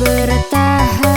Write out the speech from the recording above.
bertahan.